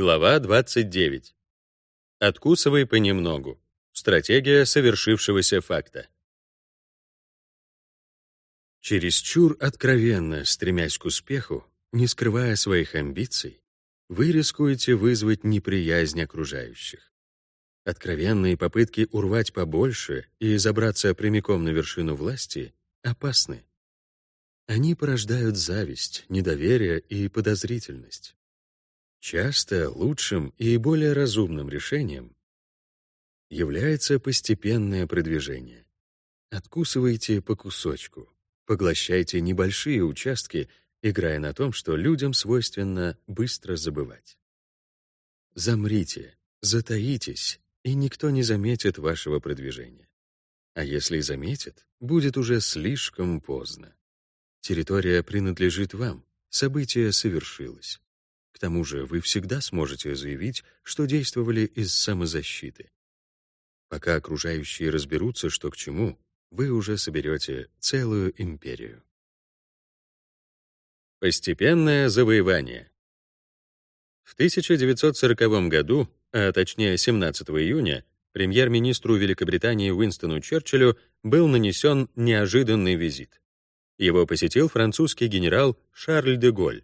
Глава 29. Откусывай понемногу. Стратегия совершившегося факта. Чересчур откровенно, стремясь к успеху, не скрывая своих амбиций, вы рискуете вызвать неприязнь окружающих. Откровенные попытки урвать побольше и забраться прямиком на вершину власти опасны. Они порождают зависть, недоверие и подозрительность. Часто лучшим и более разумным решением является постепенное продвижение. Откусывайте по кусочку, поглощайте небольшие участки, играя на том, что людям свойственно быстро забывать. Замрите, затаитесь, и никто не заметит вашего продвижения. А если заметит, будет уже слишком поздно. Территория принадлежит вам, событие совершилось. К тому же вы всегда сможете заявить, что действовали из самозащиты. Пока окружающие разберутся, что к чему, вы уже соберете целую империю. Постепенное завоевание. В 1940 году, а точнее 17 июня, премьер-министру Великобритании Уинстону Черчиллю был нанесен неожиданный визит. Его посетил французский генерал Шарль де Голль.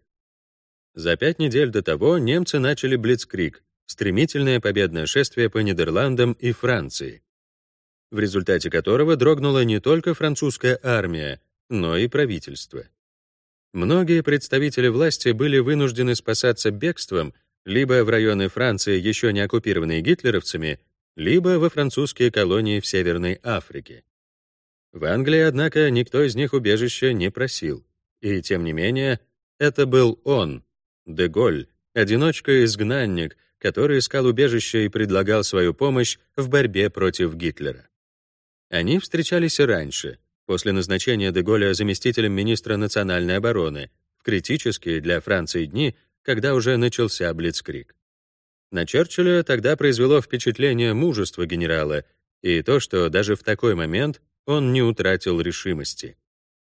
За пять недель до того немцы начали Блицкриг, стремительное победное шествие по Нидерландам и Франции, в результате которого дрогнула не только французская армия, но и правительство. Многие представители власти были вынуждены спасаться бегством либо в районы Франции, еще не оккупированные гитлеровцами, либо во французские колонии в Северной Африке. В Англии, однако, никто из них убежища не просил. И, тем не менее, это был он, Деголь, одиночка-изгнанник, который искал убежище и предлагал свою помощь в борьбе против Гитлера. Они встречались и раньше, после назначения Деголя заместителем министра национальной обороны, в критические для Франции дни, когда уже начался Блицкриг. На Черчилля тогда произвело впечатление мужества генерала и то, что даже в такой момент он не утратил решимости.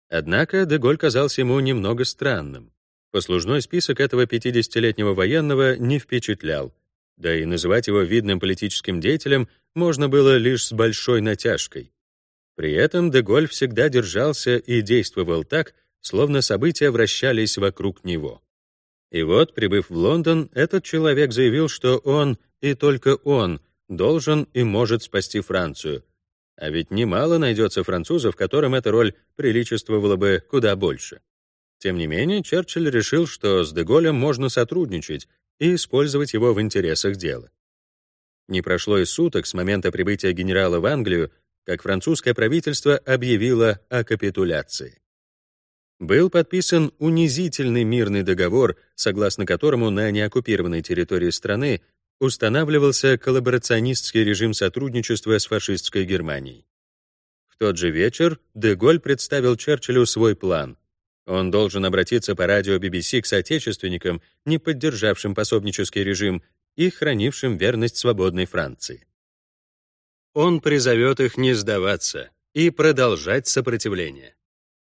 Однако Деголь казался ему немного странным. Послужной список этого 50-летнего военного не впечатлял, да и называть его видным политическим деятелем можно было лишь с большой натяжкой. При этом Деголь всегда держался и действовал так, словно события вращались вокруг него. И вот, прибыв в Лондон, этот человек заявил, что он, и только он, должен и может спасти Францию. А ведь немало найдется французов, которым эта роль приличествовала бы куда больше. Тем не менее, Черчилль решил, что с Деголем можно сотрудничать и использовать его в интересах дела. Не прошло и суток с момента прибытия генерала в Англию, как французское правительство объявило о капитуляции. Был подписан унизительный мирный договор, согласно которому на неоккупированной территории страны устанавливался коллаборационистский режим сотрудничества с фашистской Германией. В тот же вечер Деголь представил Черчиллю свой план — он должен обратиться по радио BBC к соотечественникам, не поддержавшим пособнический режим и хранившим верность свободной Франции. Он призовет их не сдаваться и продолжать сопротивление.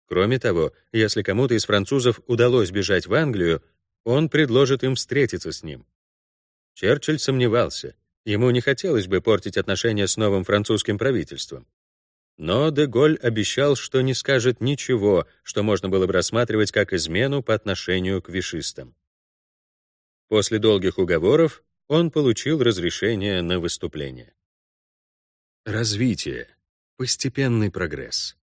Кроме того, если кому-то из французов удалось бежать в Англию, он предложит им встретиться с ним. Черчилль сомневался. Ему не хотелось бы портить отношения с новым французским правительством. Но Деголь обещал, что не скажет ничего, что можно было бы рассматривать как измену по отношению к вишистам. После долгих уговоров он получил разрешение на выступление. Развитие. Постепенный прогресс.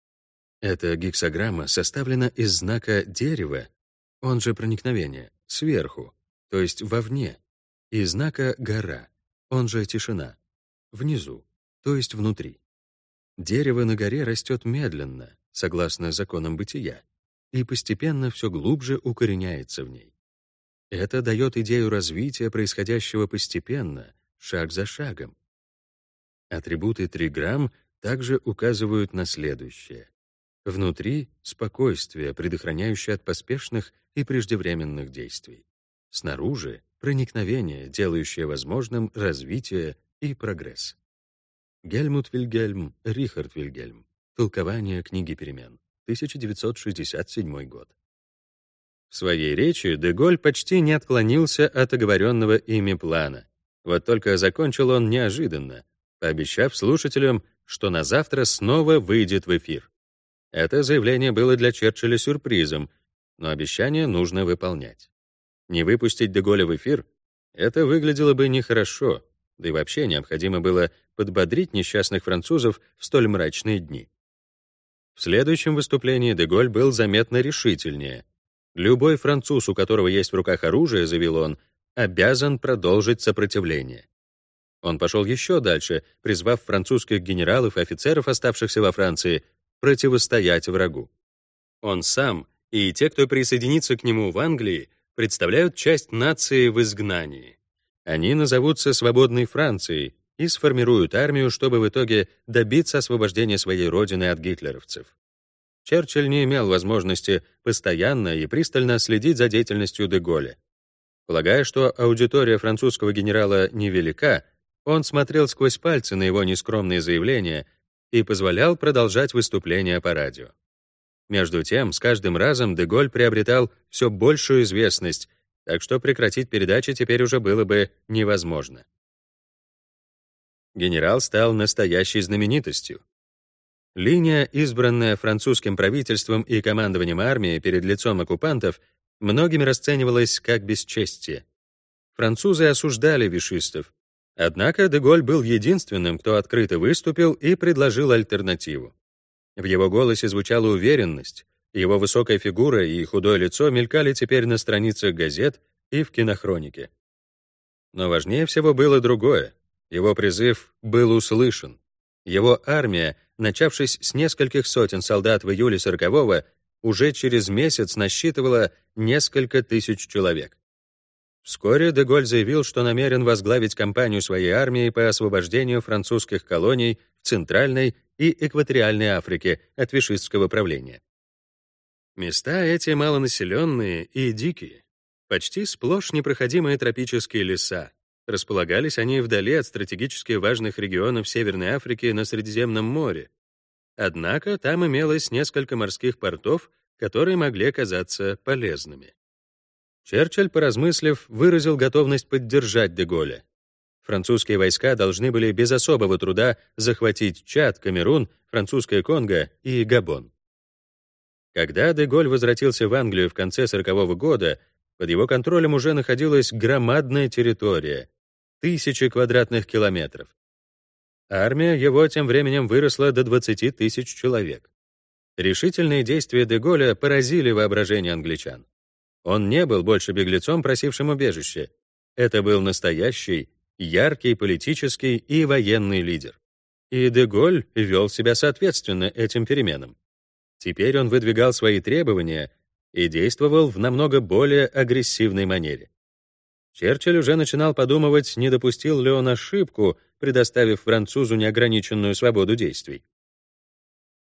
Эта гексограмма составлена из знака дерева, он же проникновение, сверху, то есть вовне, и знака гора, он же тишина, внизу, то есть внутри. Дерево на горе растет медленно, согласно законам бытия, и постепенно все глубже укореняется в ней. Это дает идею развития, происходящего постепенно, шаг за шагом. Атрибуты триграмм также указывают на следующее. Внутри — спокойствие, предохраняющее от поспешных и преждевременных действий. Снаружи — проникновение, делающее возможным развитие и прогресс. Гельмут Вильгельм, Рихард Вильгельм. Толкование книги перемен. 1967 год. В своей речи Деголь почти не отклонился от оговоренного ими плана. Вот только закончил он неожиданно, пообещав слушателям, что на завтра снова выйдет в эфир. Это заявление было для Черчилля сюрпризом, но обещание нужно выполнять. Не выпустить Деголя в эфир — это выглядело бы нехорошо, да и вообще необходимо было подбодрить несчастных французов в столь мрачные дни. В следующем выступлении Деголь был заметно решительнее. Любой француз, у которого есть в руках оружие, заявил он, обязан продолжить сопротивление. Он пошел еще дальше, призвав французских генералов и офицеров, оставшихся во Франции, противостоять врагу. Он сам и те, кто присоединится к нему в Англии, представляют часть нации в изгнании. Они назовутся «Свободной Францией» и сформируют армию, чтобы в итоге добиться освобождения своей родины от гитлеровцев. Черчилль не имел возможности постоянно и пристально следить за деятельностью Деголя. Полагая, что аудитория французского генерала невелика, он смотрел сквозь пальцы на его нескромные заявления и позволял продолжать выступления по радио. Между тем, с каждым разом Деголь приобретал все большую известность, так что прекратить передачи теперь уже было бы невозможно. Генерал стал настоящей знаменитостью. Линия, избранная французским правительством и командованием армии перед лицом оккупантов, многими расценивалась как бесчестие. Французы осуждали вишистов. Однако Деголь был единственным, кто открыто выступил и предложил альтернативу. В его голосе звучала уверенность, его высокая фигура и худое лицо мелькали теперь на страницах газет и в кинохронике. Но важнее всего было другое. Его призыв был услышан. Его армия, начавшись с нескольких сотен солдат в июле 40-го, уже через месяц насчитывала несколько тысяч человек. Вскоре Деголь заявил, что намерен возглавить кампанию своей армии по освобождению французских колоний в Центральной и Экваториальной Африке от вишистского правления. Места эти малонаселенные и дикие, почти сплошь непроходимые тропические леса. Располагались они вдали от стратегически важных регионов Северной Африки на Средиземном море. Однако там имелось несколько морских портов, которые могли оказаться полезными. Черчилль, поразмыслив, выразил готовность поддержать Деголя. Французские войска должны были без особого труда захватить Чад, Камерун, Французское Конго и Габон. Когда Деголь возвратился в Англию в конце 40-го года, под его контролем уже находилась громадная территория — тысячи квадратных километров. Армия его тем временем выросла до 20 тысяч человек. Решительные действия Деголя поразили воображение англичан. Он не был больше беглецом, просившим убежище. Это был настоящий, яркий политический и военный лидер. И Деголь вел себя соответственно этим переменам. Теперь он выдвигал свои требования и действовал в намного более агрессивной манере. Черчилль уже начинал подумывать, не допустил ли он ошибку, предоставив французу неограниченную свободу действий.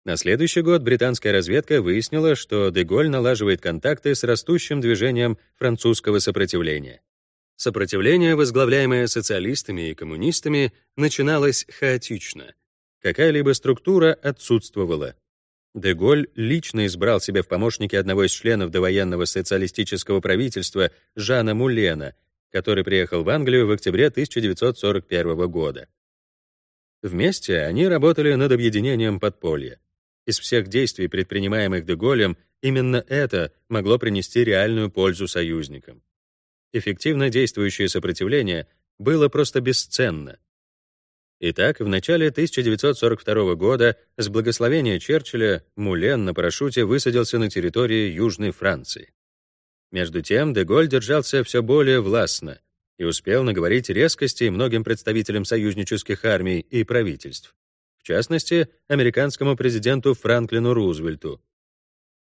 На следующий год британская разведка выяснила, что Деголь налаживает контакты с растущим движением французского сопротивления. Сопротивление, возглавляемое социалистами и коммунистами, начиналось хаотично. Какая-либо структура отсутствовала. Деголь лично избрал себе в помощники одного из членов довоенного социалистического правительства Жана Мулена, который приехал в Англию в октябре 1941 года. Вместе они работали над объединением подполья. Из всех действий, предпринимаемых Деголем, именно это могло принести реальную пользу союзникам. Эффективно действующее сопротивление было просто бесценно. Итак, в начале 1942 года с благословения Черчилля Мулен на парашюте высадился на территории Южной Франции. Между тем, Деголь держался все более властно и успел наговорить резкости многим представителям союзнических армий и правительств частности, американскому президенту Франклину Рузвельту.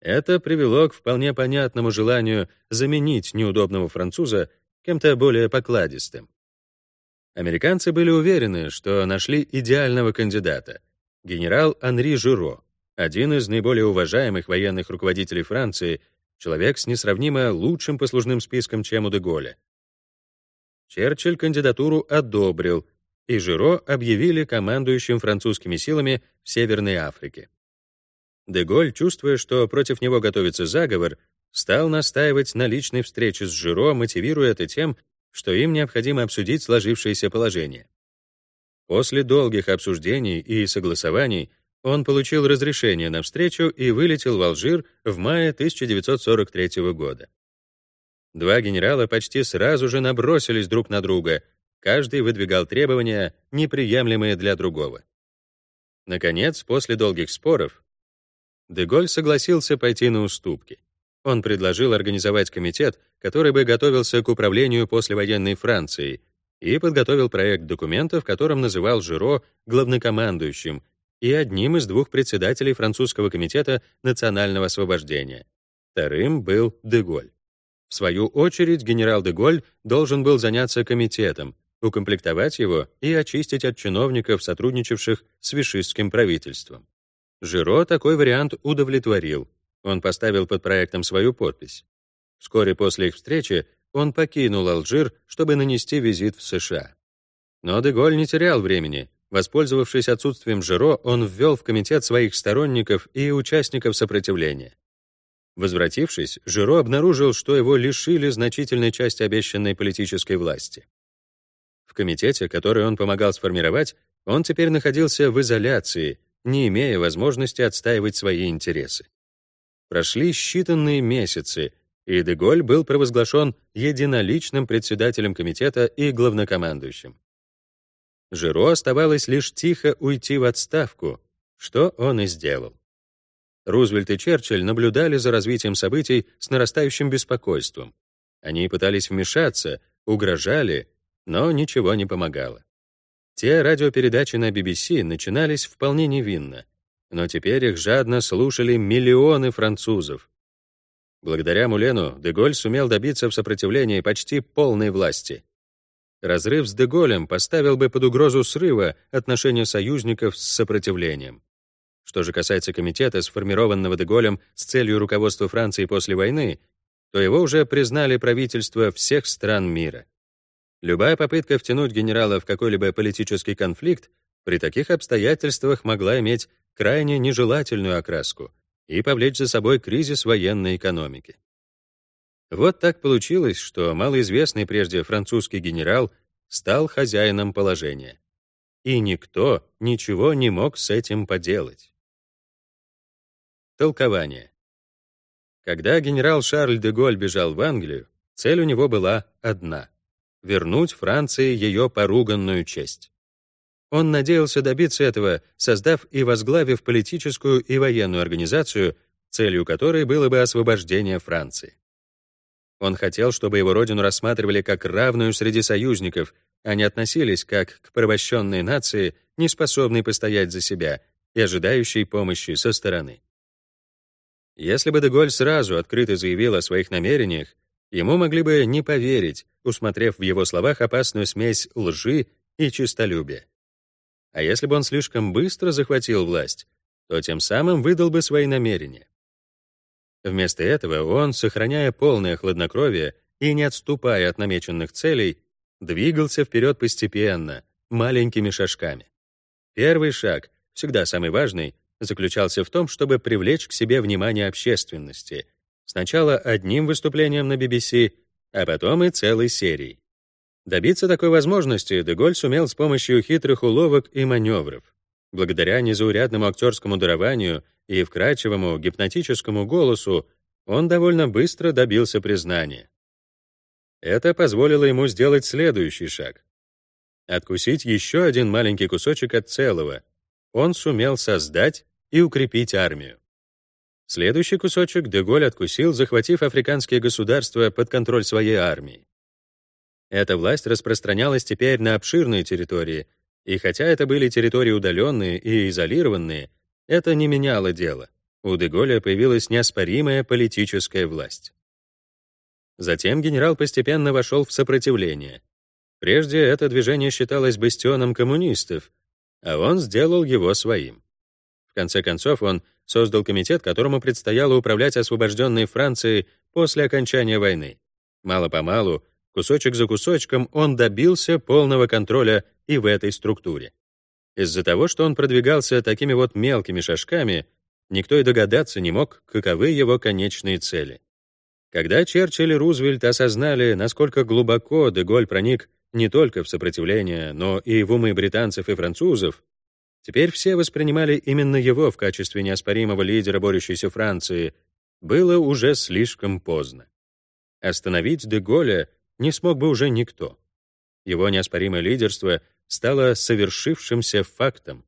Это привело к вполне понятному желанию заменить неудобного француза кем-то более покладистым. Американцы были уверены, что нашли идеального кандидата — генерал Анри Жиро, один из наиболее уважаемых военных руководителей Франции, человек с несравнимо лучшим послужным списком, чем у Деголя. Черчилль кандидатуру одобрил и Жиро объявили командующим французскими силами в Северной Африке. Деголь, чувствуя, что против него готовится заговор, стал настаивать на личной встрече с Жиро, мотивируя это тем, что им необходимо обсудить сложившееся положение. После долгих обсуждений и согласований он получил разрешение на встречу и вылетел в Алжир в мае 1943 года. Два генерала почти сразу же набросились друг на друга, каждый выдвигал требования, неприемлемые для другого. Наконец, после долгих споров, Деголь согласился пойти на уступки. Он предложил организовать комитет, который бы готовился к управлению послевоенной Францией, и подготовил проект документа, в котором называл Жиро главнокомандующим и одним из двух председателей французского комитета национального освобождения. Вторым был Деголь. В свою очередь, генерал Деголь должен был заняться комитетом, укомплектовать его и очистить от чиновников, сотрудничавших с вишистским правительством. Жиро такой вариант удовлетворил. Он поставил под проектом свою подпись. Вскоре после их встречи он покинул Алжир, чтобы нанести визит в США. Но Деголь не терял времени. Воспользовавшись отсутствием Жиро, он ввел в комитет своих сторонников и участников сопротивления. Возвратившись, Жиро обнаружил, что его лишили значительной части обещанной политической власти. В комитете, который он помогал сформировать, он теперь находился в изоляции, не имея возможности отстаивать свои интересы. Прошли считанные месяцы, и Деголь был провозглашен единоличным председателем комитета и главнокомандующим. Жиро оставалось лишь тихо уйти в отставку, что он и сделал. Рузвельт и Черчилль наблюдали за развитием событий с нарастающим беспокойством. Они пытались вмешаться, угрожали, но ничего не помогало. Те радиопередачи на BBC начинались вполне невинно, но теперь их жадно слушали миллионы французов. Благодаря Мулену Деголь сумел добиться в сопротивлении почти полной власти. Разрыв с Деголем поставил бы под угрозу срыва отношения союзников с сопротивлением. Что же касается комитета, сформированного Деголем с целью руководства Франции после войны, то его уже признали правительства всех стран мира. Любая попытка втянуть генерала в какой-либо политический конфликт при таких обстоятельствах могла иметь крайне нежелательную окраску и повлечь за собой кризис военной экономики. Вот так получилось, что малоизвестный прежде французский генерал стал хозяином положения. И никто ничего не мог с этим поделать. Толкование. Когда генерал Шарль де Голь бежал в Англию, цель у него была одна вернуть Франции ее поруганную честь. Он надеялся добиться этого, создав и возглавив политическую и военную организацию, целью которой было бы освобождение Франции. Он хотел, чтобы его родину рассматривали как равную среди союзников, а не относились как к порабощенной нации, не способной постоять за себя и ожидающей помощи со стороны. Если бы Деголь сразу открыто заявил о своих намерениях, ему могли бы не поверить, усмотрев в его словах опасную смесь лжи и честолюбия. А если бы он слишком быстро захватил власть, то тем самым выдал бы свои намерения. Вместо этого он, сохраняя полное хладнокровие и не отступая от намеченных целей, двигался вперед постепенно, маленькими шажками. Первый шаг, всегда самый важный, заключался в том, чтобы привлечь к себе внимание общественности, сначала одним выступлением на BBC, а потом и целой серией. Добиться такой возможности Деголь сумел с помощью хитрых уловок и маневров. Благодаря незаурядному актерскому дарованию и вкрадчивому гипнотическому голосу он довольно быстро добился признания. Это позволило ему сделать следующий шаг. Откусить еще один маленький кусочек от целого. Он сумел создать и укрепить армию. Следующий кусочек Деголь откусил, захватив африканские государства под контроль своей армии. Эта власть распространялась теперь на обширные территории, и хотя это были территории удаленные и изолированные, это не меняло дело. У Деголя появилась неоспоримая политическая власть. Затем генерал постепенно вошел в сопротивление. Прежде это движение считалось бастионом коммунистов, а он сделал его своим. В конце концов, он создал комитет, которому предстояло управлять освобожденной Францией после окончания войны. Мало-помалу, кусочек за кусочком, он добился полного контроля и в этой структуре. Из-за того, что он продвигался такими вот мелкими шажками, никто и догадаться не мог, каковы его конечные цели. Когда Черчилль и Рузвельт осознали, насколько глубоко Деголь проник не только в сопротивление, но и в умы британцев и французов, теперь все воспринимали именно его в качестве неоспоримого лидера борющейся Франции, было уже слишком поздно. Остановить Деголя не смог бы уже никто. Его неоспоримое лидерство стало совершившимся фактом.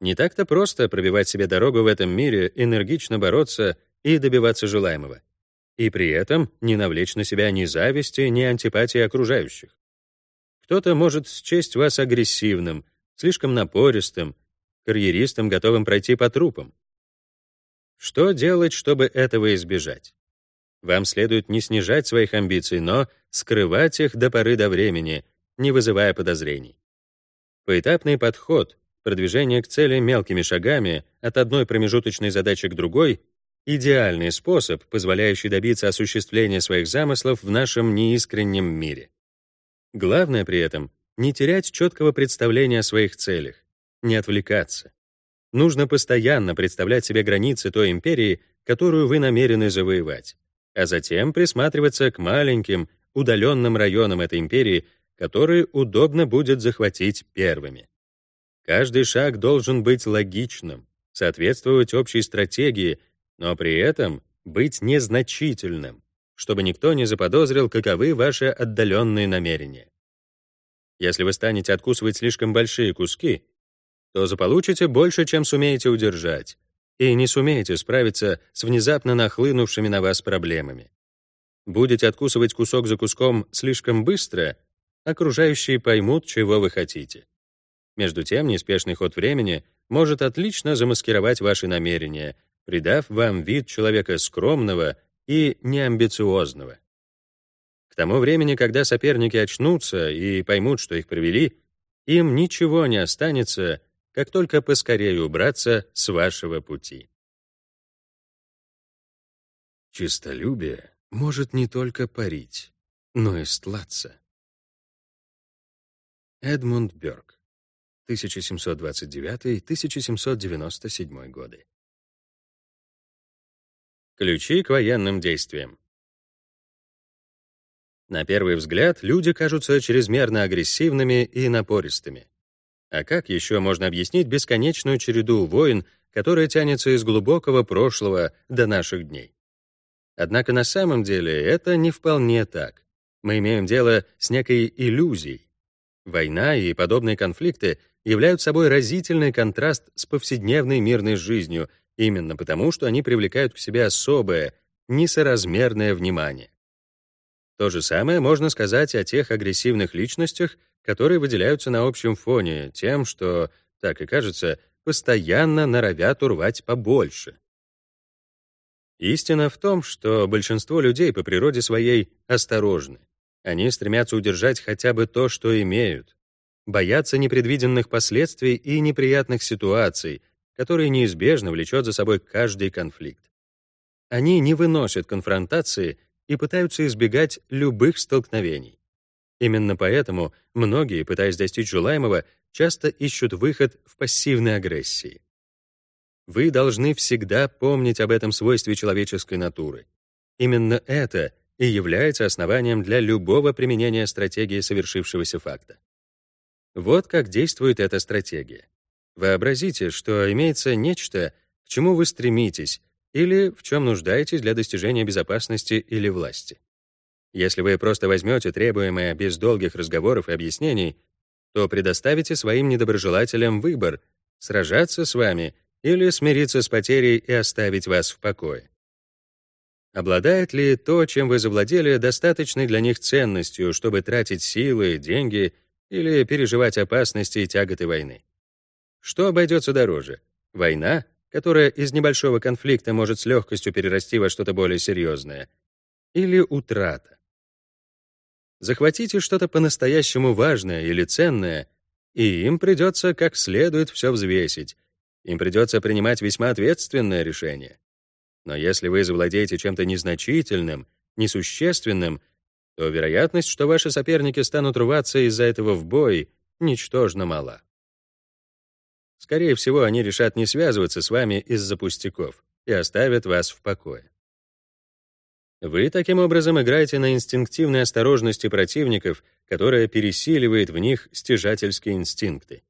Не так-то просто пробивать себе дорогу в этом мире, энергично бороться и добиваться желаемого и при этом не навлечь на себя ни зависти, ни антипатии окружающих. Кто-то может счесть вас агрессивным, слишком напористым, карьеристом, готовым пройти по трупам. Что делать, чтобы этого избежать? Вам следует не снижать своих амбиций, но скрывать их до поры до времени, не вызывая подозрений. Поэтапный подход, продвижение к цели мелкими шагами от одной промежуточной задачи к другой идеальный способ, позволяющий добиться осуществления своих замыслов в нашем неискреннем мире. Главное при этом — не терять четкого представления о своих целях, не отвлекаться. Нужно постоянно представлять себе границы той империи, которую вы намерены завоевать, а затем присматриваться к маленьким, удаленным районам этой империи, которые удобно будет захватить первыми. Каждый шаг должен быть логичным, соответствовать общей стратегии — но при этом быть незначительным, чтобы никто не заподозрил, каковы ваши отдаленные намерения. Если вы станете откусывать слишком большие куски, то заполучите больше, чем сумеете удержать, и не сумеете справиться с внезапно нахлынувшими на вас проблемами. Будете откусывать кусок за куском слишком быстро, окружающие поймут, чего вы хотите. Между тем, неспешный ход времени может отлично замаскировать ваши намерения, придав вам вид человека скромного и неамбициозного. К тому времени, когда соперники очнутся и поймут, что их провели, им ничего не останется, как только поскорее убраться с вашего пути. Чистолюбие может не только парить, но и стлаться. Эдмунд Бёрк, 1729-1797 годы. Ключи к военным действиям. На первый взгляд, люди кажутся чрезмерно агрессивными и напористыми. А как еще можно объяснить бесконечную череду войн, которая тянется из глубокого прошлого до наших дней? Однако на самом деле это не вполне так. Мы имеем дело с некой иллюзией. Война и подобные конфликты являются собой разительный контраст с повседневной мирной жизнью, именно потому, что они привлекают к себе особое, несоразмерное внимание. То же самое можно сказать о тех агрессивных личностях, которые выделяются на общем фоне тем, что, так и кажется, постоянно норовят урвать побольше. Истина в том, что большинство людей по природе своей осторожны. Они стремятся удержать хотя бы то, что имеют, боятся непредвиденных последствий и неприятных ситуаций, который неизбежно влечет за собой каждый конфликт. Они не выносят конфронтации и пытаются избегать любых столкновений. Именно поэтому многие, пытаясь достичь желаемого, часто ищут выход в пассивной агрессии. Вы должны всегда помнить об этом свойстве человеческой натуры. Именно это и является основанием для любого применения стратегии совершившегося факта. Вот как действует эта стратегия. Вообразите, что имеется нечто, к чему вы стремитесь или в чем нуждаетесь для достижения безопасности или власти. Если вы просто возьмете требуемое без долгих разговоров и объяснений, то предоставите своим недоброжелателям выбор — сражаться с вами или смириться с потерей и оставить вас в покое. Обладает ли то, чем вы завладели, достаточной для них ценностью, чтобы тратить силы, деньги или переживать опасности и тяготы войны? Что обойдется дороже? Война, которая из небольшого конфликта может с легкостью перерасти во что-то более серьезное? Или утрата? Захватите что-то по-настоящему важное или ценное, и им придется как следует все взвесить. Им придется принимать весьма ответственное решение. Но если вы завладеете чем-то незначительным, несущественным, то вероятность, что ваши соперники станут рваться из-за этого в бой, ничтожно мала. Скорее всего, они решат не связываться с вами из-за пустяков и оставят вас в покое. Вы таким образом играете на инстинктивной осторожности противников, которая пересиливает в них стяжательские инстинкты.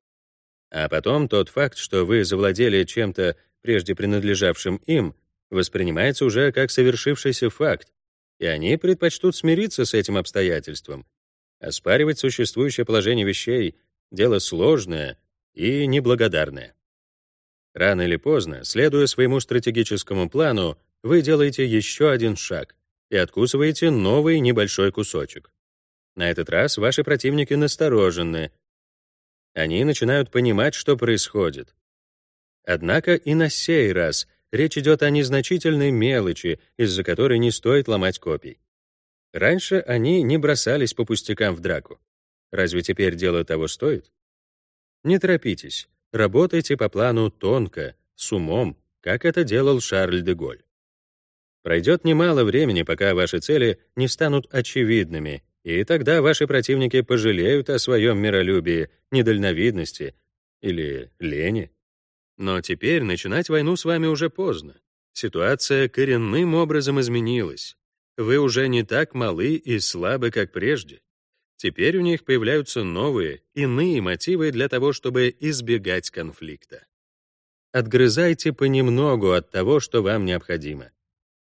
А потом тот факт, что вы завладели чем-то, прежде принадлежавшим им, воспринимается уже как совершившийся факт, и они предпочтут смириться с этим обстоятельством. Оспаривать существующее положение вещей — дело сложное и неблагодарное. Рано или поздно, следуя своему стратегическому плану, вы делаете еще один шаг и откусываете новый небольшой кусочек. На этот раз ваши противники насторожены. Они начинают понимать, что происходит. Однако и на сей раз речь идет о незначительной мелочи, из-за которой не стоит ломать копий. Раньше они не бросались по пустякам в драку. Разве теперь дело того стоит? Не торопитесь, работайте по плану тонко, с умом, как это делал Шарль де Голь. Пройдет немало времени, пока ваши цели не станут очевидными, и тогда ваши противники пожалеют о своем миролюбии, недальновидности или лени. Но теперь начинать войну с вами уже поздно. Ситуация коренным образом изменилась. Вы уже не так малы и слабы, как прежде. Теперь у них появляются новые, иные мотивы для того, чтобы избегать конфликта. Отгрызайте понемногу от того, что вам необходимо.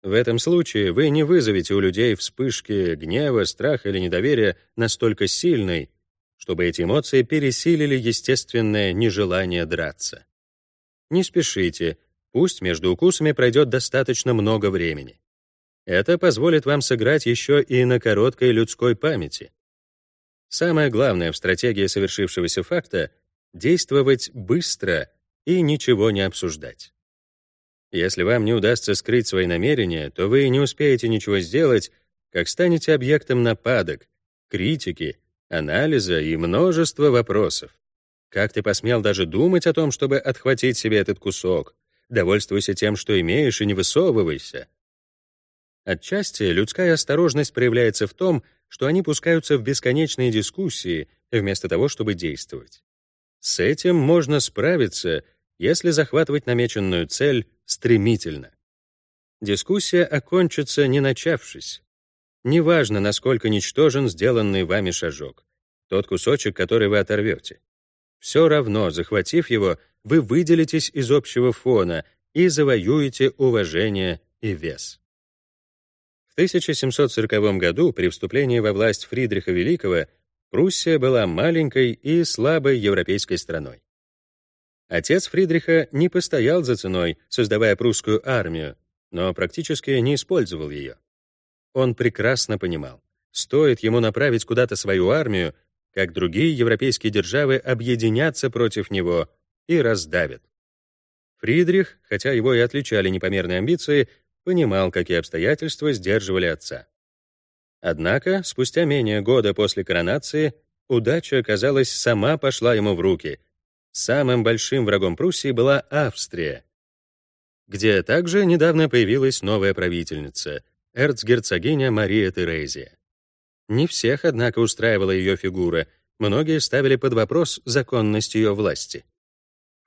В этом случае вы не вызовете у людей вспышки гнева, страха или недоверия настолько сильной, чтобы эти эмоции пересилили естественное нежелание драться. Не спешите, пусть между укусами пройдет достаточно много времени. Это позволит вам сыграть еще и на короткой людской памяти. Самое главное в стратегии совершившегося факта — действовать быстро и ничего не обсуждать. Если вам не удастся скрыть свои намерения, то вы не успеете ничего сделать, как станете объектом нападок, критики, анализа и множества вопросов. Как ты посмел даже думать о том, чтобы отхватить себе этот кусок? Довольствуйся тем, что имеешь, и не высовывайся. Отчасти людская осторожность проявляется в том, что они пускаются в бесконечные дискуссии, вместо того, чтобы действовать. С этим можно справиться, если захватывать намеченную цель стремительно. Дискуссия окончится, не начавшись. Неважно, насколько ничтожен сделанный вами шажок, тот кусочек, который вы оторвете. Все равно, захватив его, вы выделитесь из общего фона и завоюете уважение и вес. 1740 году при вступлении во власть Фридриха Великого Пруссия была маленькой и слабой европейской страной. Отец Фридриха не постоял за ценой, создавая прусскую армию, но практически не использовал ее. Он прекрасно понимал, стоит ему направить куда-то свою армию, как другие европейские державы объединятся против него и раздавят. Фридрих, хотя его и отличали непомерные амбиции, понимал, какие обстоятельства сдерживали отца. Однако, спустя менее года после коронации, удача, казалось, сама пошла ему в руки. Самым большим врагом Пруссии была Австрия, где также недавно появилась новая правительница, эрцгерцогиня Мария Терезия. Не всех, однако, устраивала ее фигура, многие ставили под вопрос законность ее власти.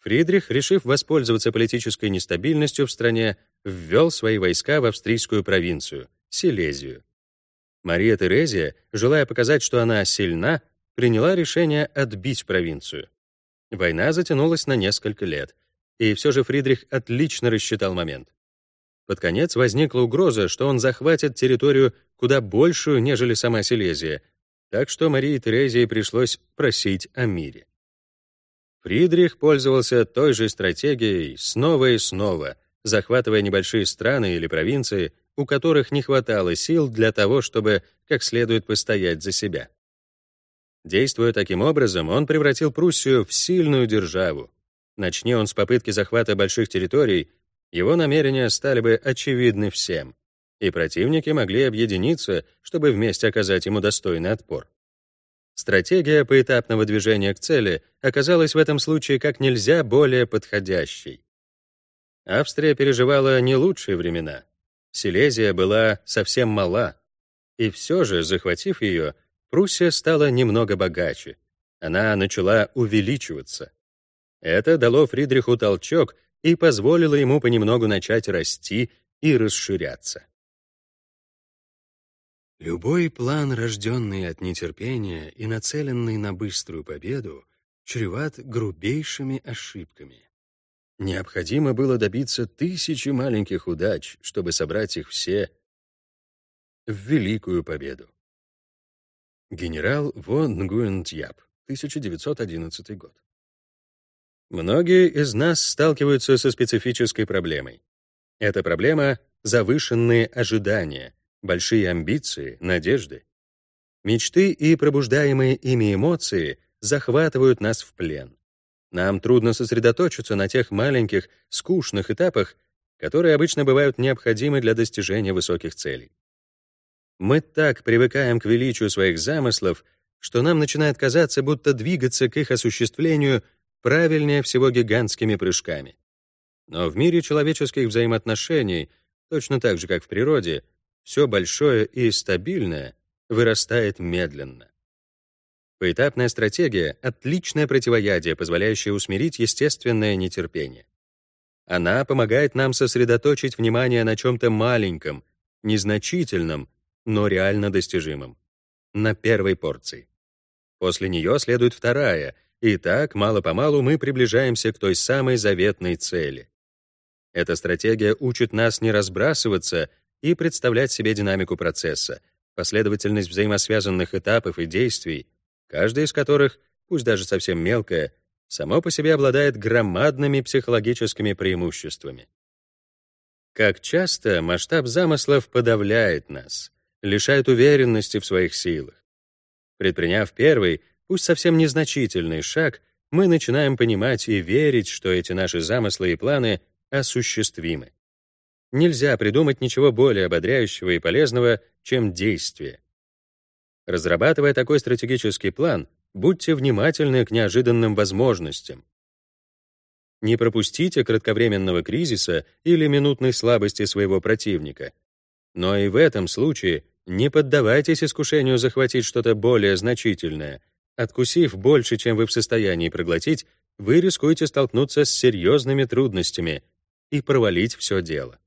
Фридрих, решив воспользоваться политической нестабильностью в стране, ввел свои войска в австрийскую провинцию, Силезию. Мария Терезия, желая показать, что она сильна, приняла решение отбить провинцию. Война затянулась на несколько лет, и все же Фридрих отлично рассчитал момент. Под конец возникла угроза, что он захватит территорию куда большую, нежели сама Силезия, так что Марии Терезии пришлось просить о мире. Фридрих пользовался той же стратегией снова и снова, захватывая небольшие страны или провинции, у которых не хватало сил для того, чтобы как следует постоять за себя. Действуя таким образом, он превратил Пруссию в сильную державу. Начни он с попытки захвата больших территорий, его намерения стали бы очевидны всем, и противники могли объединиться, чтобы вместе оказать ему достойный отпор. Стратегия поэтапного движения к цели оказалась в этом случае как нельзя более подходящей. Австрия переживала не лучшие времена. Силезия была совсем мала. И все же, захватив ее, Пруссия стала немного богаче. Она начала увеличиваться. Это дало Фридриху толчок и позволило ему понемногу начать расти и расширяться. Любой план, рожденный от нетерпения и нацеленный на быструю победу, чреват грубейшими ошибками. Необходимо было добиться тысячи маленьких удач, чтобы собрать их все в великую победу. Генерал Вон Нгуен Тьяп, 1911 год. Многие из нас сталкиваются со специфической проблемой. Эта проблема — завышенные ожидания, большие амбиции, надежды. Мечты и пробуждаемые ими эмоции захватывают нас в плен. Нам трудно сосредоточиться на тех маленьких, скучных этапах, которые обычно бывают необходимы для достижения высоких целей. Мы так привыкаем к величию своих замыслов, что нам начинает казаться, будто двигаться к их осуществлению правильнее всего гигантскими прыжками. Но в мире человеческих взаимоотношений, точно так же, как в природе, все большое и стабильное вырастает медленно. Поэтапная стратегия — отличное противоядие, позволяющее усмирить естественное нетерпение. Она помогает нам сосредоточить внимание на чем-то маленьком, незначительном, но реально достижимом. На первой порции. После нее следует вторая, и так, мало-помалу, мы приближаемся к той самой заветной цели. Эта стратегия учит нас не разбрасываться и представлять себе динамику процесса, последовательность взаимосвязанных этапов и действий, каждая из которых, пусть даже совсем мелкая, само по себе обладает громадными психологическими преимуществами. Как часто масштаб замыслов подавляет нас, лишает уверенности в своих силах. Предприняв первый, пусть совсем незначительный шаг, мы начинаем понимать и верить, что эти наши замыслы и планы осуществимы. Нельзя придумать ничего более ободряющего и полезного, чем действие. Разрабатывая такой стратегический план, будьте внимательны к неожиданным возможностям. Не пропустите кратковременного кризиса или минутной слабости своего противника. Но и в этом случае не поддавайтесь искушению захватить что-то более значительное. Откусив больше, чем вы в состоянии проглотить, вы рискуете столкнуться с серьезными трудностями и провалить все дело.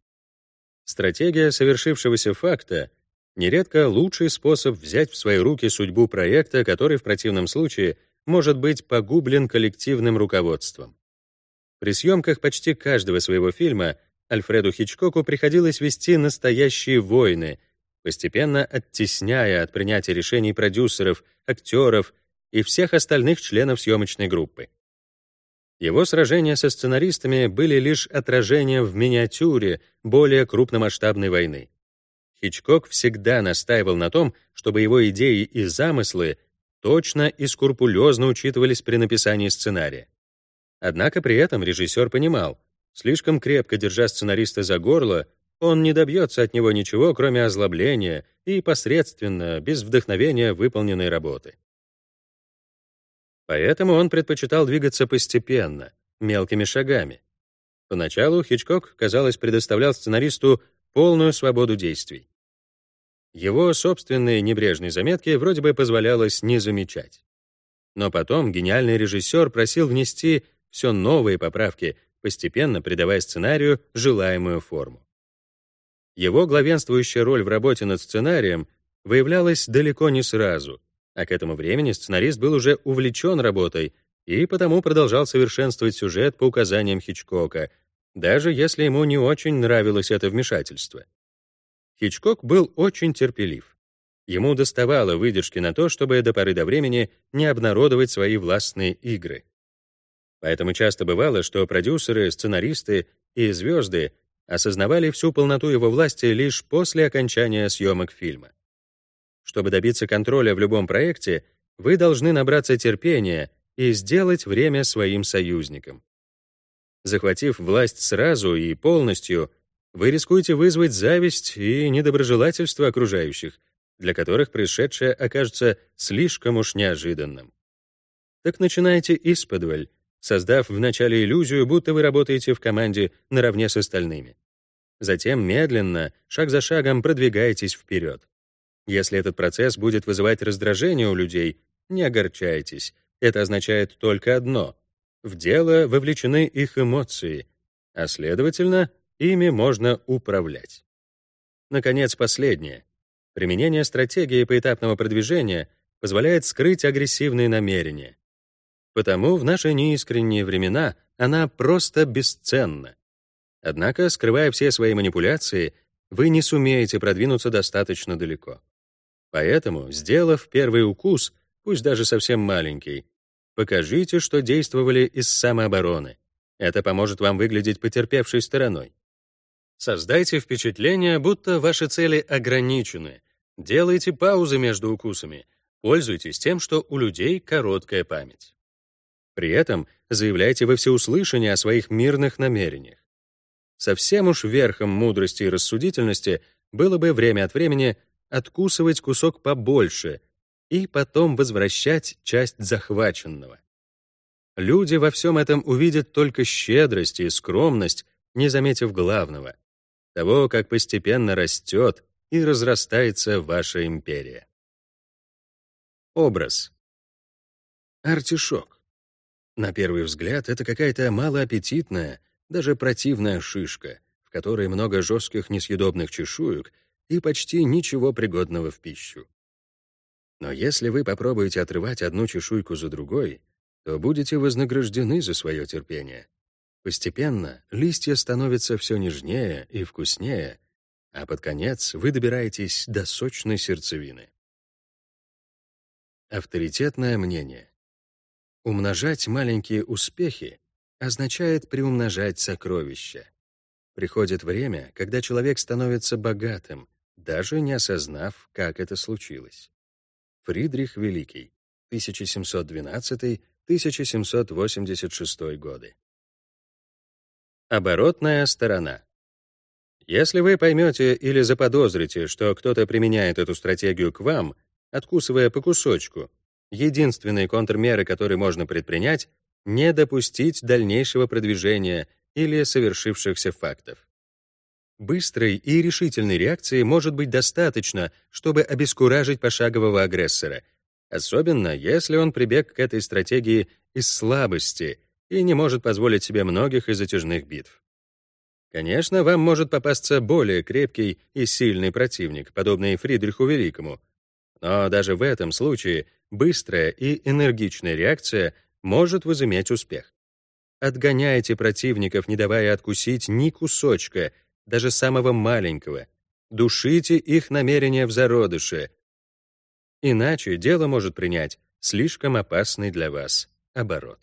Стратегия совершившегося факта нередко лучший способ взять в свои руки судьбу проекта, который в противном случае может быть погублен коллективным руководством. При съемках почти каждого своего фильма Альфреду Хичкоку приходилось вести настоящие войны, постепенно оттесняя от принятия решений продюсеров, актеров и всех остальных членов съемочной группы. Его сражения со сценаристами были лишь отражением в миниатюре более крупномасштабной войны. Хичкок всегда настаивал на том, чтобы его идеи и замыслы точно и скрупулезно учитывались при написании сценария. Однако при этом режиссер понимал, слишком крепко держа сценариста за горло, он не добьется от него ничего, кроме озлобления и посредственно, без вдохновения выполненной работы. Поэтому он предпочитал двигаться постепенно, мелкими шагами. Поначалу Хичкок, казалось, предоставлял сценаристу полную свободу действий. Его собственные небрежные заметки вроде бы позволялось не замечать. Но потом гениальный режиссер просил внести все новые поправки, постепенно придавая сценарию желаемую форму. Его главенствующая роль в работе над сценарием выявлялась далеко не сразу — а к этому времени сценарист был уже увлечен работой и потому продолжал совершенствовать сюжет по указаниям Хичкока, даже если ему не очень нравилось это вмешательство. Хичкок был очень терпелив. Ему доставало выдержки на то, чтобы до поры до времени не обнародовать свои властные игры. Поэтому часто бывало, что продюсеры, сценаристы и звезды осознавали всю полноту его власти лишь после окончания съемок фильма. Чтобы добиться контроля в любом проекте, вы должны набраться терпения и сделать время своим союзником. Захватив власть сразу и полностью, вы рискуете вызвать зависть и недоброжелательство окружающих, для которых происшедшее окажется слишком уж неожиданным. Так начинайте исподволь, создав вначале иллюзию, будто вы работаете в команде наравне с остальными. Затем медленно, шаг за шагом продвигаетесь вперед. Если этот процесс будет вызывать раздражение у людей, не огорчайтесь. Это означает только одно — в дело вовлечены их эмоции, а, следовательно, ими можно управлять. Наконец, последнее. Применение стратегии поэтапного продвижения позволяет скрыть агрессивные намерения. Потому в наши неискренние времена она просто бесценна. Однако, скрывая все свои манипуляции, вы не сумеете продвинуться достаточно далеко. Поэтому, сделав первый укус, пусть даже совсем маленький, покажите, что действовали из самообороны. Это поможет вам выглядеть потерпевшей стороной. Создайте впечатление, будто ваши цели ограничены. Делайте паузы между укусами. Пользуйтесь тем, что у людей короткая память. При этом заявляйте во всеуслышание о своих мирных намерениях. Совсем уж верхом мудрости и рассудительности было бы время от времени откусывать кусок побольше и потом возвращать часть захваченного. Люди во всем этом увидят только щедрость и скромность, не заметив главного — того, как постепенно растет и разрастается ваша империя. Образ. Артишок. На первый взгляд, это какая-то малоаппетитная, даже противная шишка, в которой много жестких несъедобных чешуек и почти ничего пригодного в пищу. Но если вы попробуете отрывать одну чешуйку за другой, то будете вознаграждены за свое терпение. Постепенно листья становятся все нежнее и вкуснее, а под конец вы добираетесь до сочной сердцевины. Авторитетное мнение. Умножать маленькие успехи означает приумножать сокровища. Приходит время, когда человек становится богатым, даже не осознав, как это случилось. Фридрих Великий, 1712-1786 годы. Оборотная сторона. Если вы поймете или заподозрите, что кто-то применяет эту стратегию к вам, откусывая по кусочку, единственные контрмеры, которые можно предпринять, не допустить дальнейшего продвижения или совершившихся фактов. Быстрой и решительной реакции может быть достаточно, чтобы обескуражить пошагового агрессора, особенно если он прибег к этой стратегии из слабости и не может позволить себе многих и затяжных битв. Конечно, вам может попасться более крепкий и сильный противник, подобный Фридриху Великому, но даже в этом случае быстрая и энергичная реакция может возыметь успех. Отгоняйте противников, не давая откусить ни кусочка, даже самого маленького. Душите их намерения в зародыше. Иначе дело может принять слишком опасный для вас оборот.